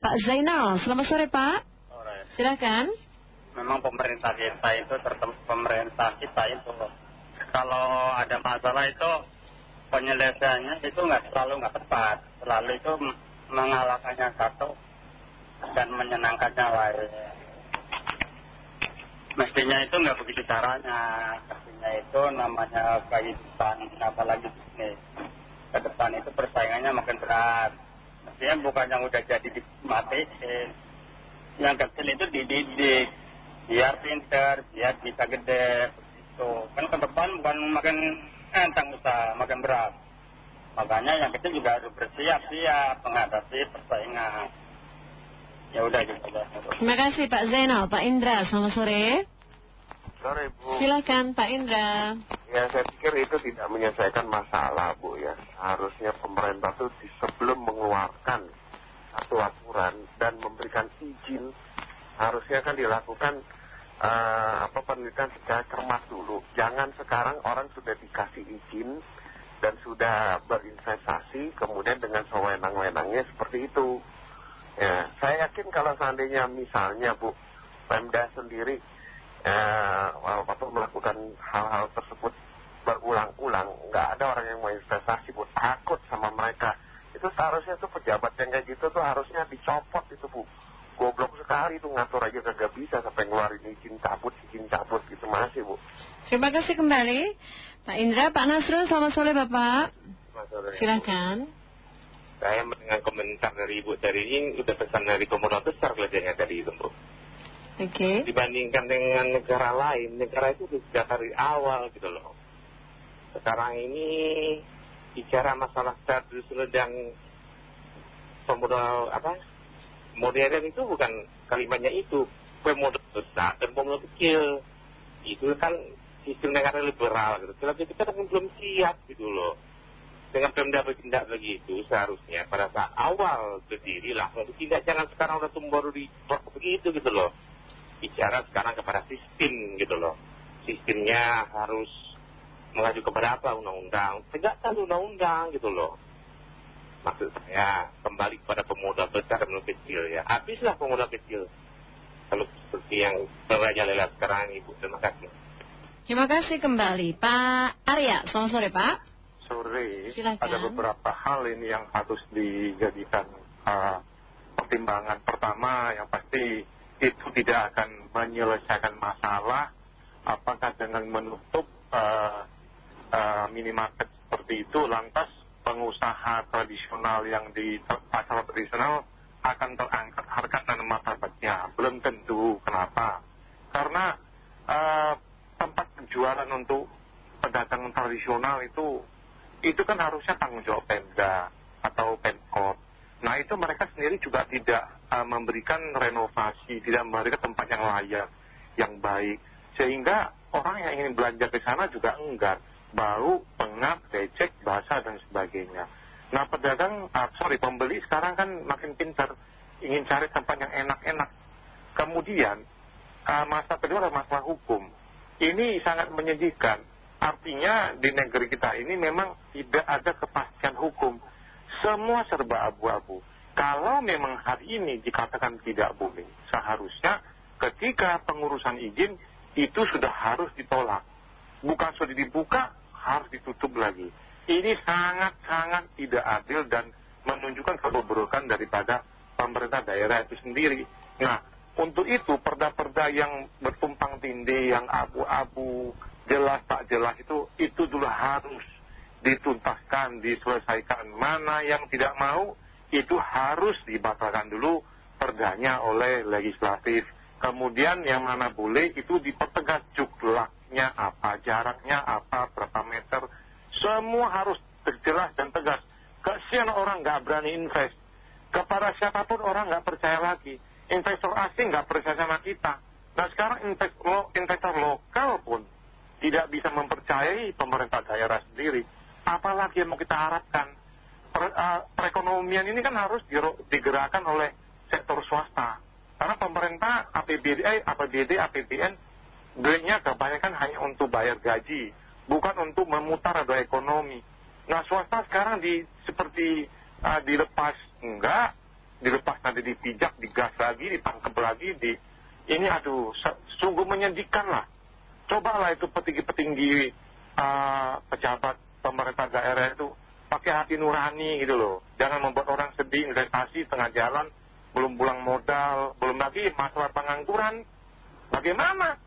Pak Zainal, selamat sore Pak. Sore. Silakan. Memang pemerintah kita itu tertem pemerintah kita itu kalau ada masalah itu penyelesaiannya itu nggak selalu nggak tepat, selalu itu mengalahkannya satu dan menyenangkannya lain. Mestinya itu nggak begitu caranya, mestinya itu namanya kehidupan, apalagi bisnis. Ke depan itu persaingannya makin berat. Mestinya bukan yang udah jadi dimatiin. Yang kecil itu dididik, biar pinter, biar bisa gede, begitu. Kan ke depan bukan makin enteng usaha, makin berat. Makanya yang kecil juga harus bersiap-siap menghadapi persaingan. Ya udah gitu aja. Terima kasih Pak Zainal. Pak Indra, selamat sore. Sore Bu. Silakan Pak Indra. Ya saya pikir itu tidak menyelesaikan masalah Bu ya. Harusnya pemerintah itu sebelum mengeluarkan satu aturan dan memberikan izin harusnya kan dilakukan eh, apa penelitian secara cermat dulu. Jangan sekarang orang sudah dikasih izin dan sudah berinvestasi kemudian dengan sewenang-wenangnya seperti itu. Ya, saya yakin kalau seandainya misalnya Bu Pemda sendiri eh, apa melakukan hal-hal tersebut berulang-ulang, nggak ada orang yang mau investasi Bu takut sama mereka. Itu seharusnya tuh pejabat yang kayak gitu tuh harusnya dicopot itu Bu. Goblok sekali tuh ngatur aja kagak bisa sampai ngeluarin izin cabut, izin cabut gitu masih Bu. Terima kasih kembali. Pak Indra, Pak Nasrul, selamat sore Bapak. Silakan. Saya mendengar komentar dari Ibu dari ini udah pesan dari komunal besar kelihatannya tadi itu Bu. Oke. Dibandingkan dengan negara lain, negara itu sudah dari awal gitu loh. Sekarang ini bicara masalah status dan pemodal apa? Modern itu bukan kalimatnya itu pemodal besar dan pemodal kecil. Itu kan sistem negara liberal gitu. Tapi kita kan belum siap gitu loh. Dengan pemda bertindak begitu seharusnya pada saat awal berdiri langsung ditindak jangan sekarang udah tumbuh baru di begitu gitu loh. Bicara sekarang kepada sistem gitu loh. Sistemnya harus mengacu kepada apa undang-undang. Tegakkan undang-undang gitu loh. Maksud saya kembali kepada pemuda besar dan pemuda kecil ya. Habislah pemuda kecil. Kalau seperti yang merajalela sekarang ibu. Terima kasih. Terima kasih kembali. Pak Arya, selamat sore Pak. sore. Ada beberapa hal ini yang harus dijadikan uh, pertimbangan. Pertama, yang pasti itu tidak akan menyelesaikan masalah. Apakah dengan menutup uh, minimarket seperti itu, lantas pengusaha tradisional yang di pasar tradisional akan terangkat harga dan martabatnya. Belum tentu. Kenapa? Karena uh, tempat penjualan untuk pedagang tradisional itu itu kan harusnya tanggung jawab Pemda atau Pemkot. Nah itu mereka sendiri juga tidak uh, memberikan renovasi, tidak memberikan tempat yang layak, yang baik. Sehingga orang yang ingin belanja ke sana juga enggan. Bau, pengap, becek, basah dan sebagainya. Nah pedagang, uh, sorry pembeli sekarang kan makin pintar. Ingin cari tempat yang enak-enak. Kemudian uh, masa kedua adalah masalah hukum. Ini sangat menyedihkan. Artinya di negeri kita ini memang tidak ada kepastian hukum. Semua serba abu-abu. Kalau memang hari ini dikatakan tidak boleh, seharusnya ketika pengurusan izin itu sudah harus ditolak. Bukan sudah dibuka, harus ditutup lagi. Ini sangat-sangat tidak adil dan menunjukkan kebobrokan daripada pemerintah daerah itu sendiri. Nah, untuk itu perda-perda yang bertumpang tindih, yang abu-abu, jelas tak jelas itu, itu dulu harus dituntaskan, diselesaikan. Mana yang tidak mau, itu harus dibatalkan dulu perdanya oleh legislatif. Kemudian yang mana boleh itu dipertegas juklaknya apa, jaraknya apa, berapa meter. Semua harus jelas dan tegas. Kesian orang nggak berani invest. Kepada siapa pun orang nggak percaya lagi. Investor asing nggak percaya sama kita. Nah sekarang investor, investor lokal pun tidak bisa mempercayai pemerintah daerah sendiri. Apalagi yang mau kita harapkan. Per, uh, perekonomian ini kan harus digerakkan oleh sektor swasta. Karena pemerintah APBD, APBD, APBN, duitnya kebanyakan hanya untuk bayar gaji. Bukan untuk memutar roda ekonomi. Nah swasta sekarang di, seperti uh, dilepas. Enggak. dilepas nanti dipijak, digas lagi, ditangkap lagi, di, ini aduh, sungguh menyedihkan lah. Cobalah itu petinggi-petinggi uh, pejabat pemerintah daerah itu pakai hati nurani gitu loh. Jangan membuat orang sedih, investasi tengah jalan, belum pulang modal, belum lagi masalah pengangguran. Bagaimana?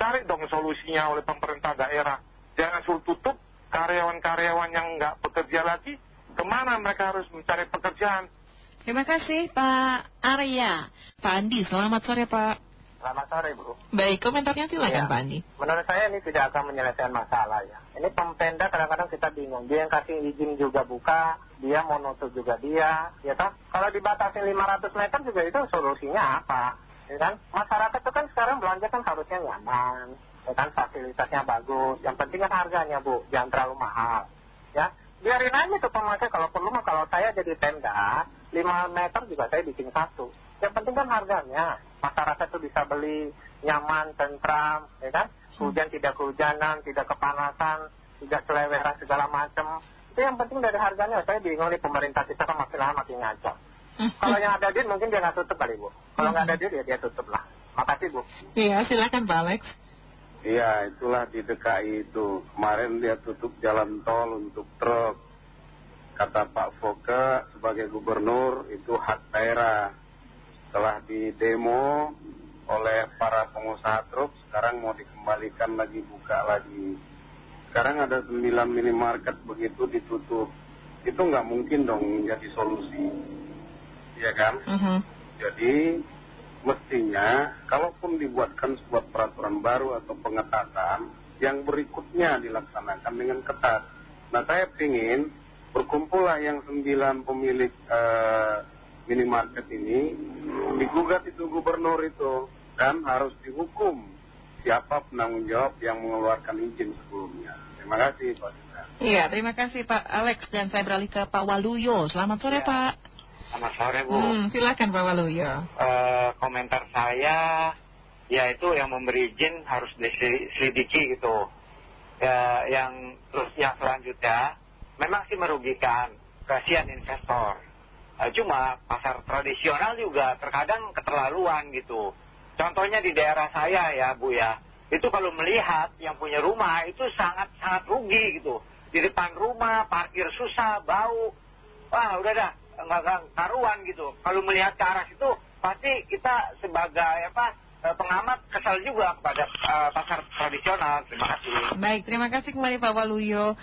Cari dong solusinya oleh pemerintah daerah. Jangan suruh tutup karyawan-karyawan yang nggak bekerja lagi. Ke mana mereka harus mencari pekerjaan? Terima kasih Pak Arya. Pak Andi, selamat sore Pak. Selamat sore Bu. Baik, komentarnya silakan ya. Pak Andi. Menurut saya ini tidak akan menyelesaikan masalah ya. Ini pempenda kadang-kadang kita bingung. Dia yang kasih izin juga buka, dia mau nutup juga dia, ya toh. Kalau dibatasi 500 meter juga itu solusinya apa? Ya kan? Masyarakat itu kan sekarang belanja kan harusnya nyaman, ya kan? Fasilitasnya bagus. Yang penting kan harganya Bu, jangan terlalu mahal. Ya, biarin aja tuh pemakai kalau perlu mah kalau saya jadi tenda 5 meter juga saya bikin satu. Yang penting kan harganya. Masyarakat tuh bisa beli nyaman tentram ya kan? Hujan tidak kehujanan tidak kepanasan tidak seleweran segala macam. Itu yang penting dari harganya. Saya bingung nih pemerintah kita kan makin lama makin ngaco kalau yang ada duit mungkin dia nggak tutup kali bu kalau nggak ada duit ya dia tutup lah makasih bu iya silakan Pak Alex Iya, itulah di DKI itu. Kemarin dia tutup jalan tol untuk truk. Kata Pak Foke sebagai gubernur itu hak daerah. Setelah di demo oleh para pengusaha truk, sekarang mau dikembalikan lagi, buka lagi. Sekarang ada 9 minimarket begitu ditutup. Itu nggak mungkin dong jadi solusi. Iya kan? -huh. Jadi mestinya kalaupun dibuatkan sebuah peraturan baru atau pengetatan yang berikutnya dilaksanakan dengan ketat. Nah saya ingin berkumpullah yang sembilan pemilik eh, minimarket ini digugat itu gubernur itu dan harus dihukum siapa penanggung jawab yang mengeluarkan izin sebelumnya. Terima kasih Pak Iya, terima kasih Pak Alex dan saya beralih ke Pak Waluyo. Selamat sore ya. Pak. Selamat sore Bu. Hmm, silakan Pak Waluyo. Uh, komentar saya, ya itu yang memberi izin harus diselidiki gitu. Ya, yang terus yang selanjutnya, memang sih merugikan, kasihan investor. Uh, cuma pasar tradisional juga terkadang keterlaluan gitu. Contohnya di daerah saya ya Bu ya, itu kalau melihat yang punya rumah itu sangat sangat rugi gitu. Di depan rumah parkir susah, bau. Wah udah dah nggak karuan gitu. Kalau melihat ke arah situ, pasti kita sebagai apa eh, pengamat kesal juga kepada uh, pasar tradisional. Terima kasih. Baik, terima kasih kembali Pak Waluyo.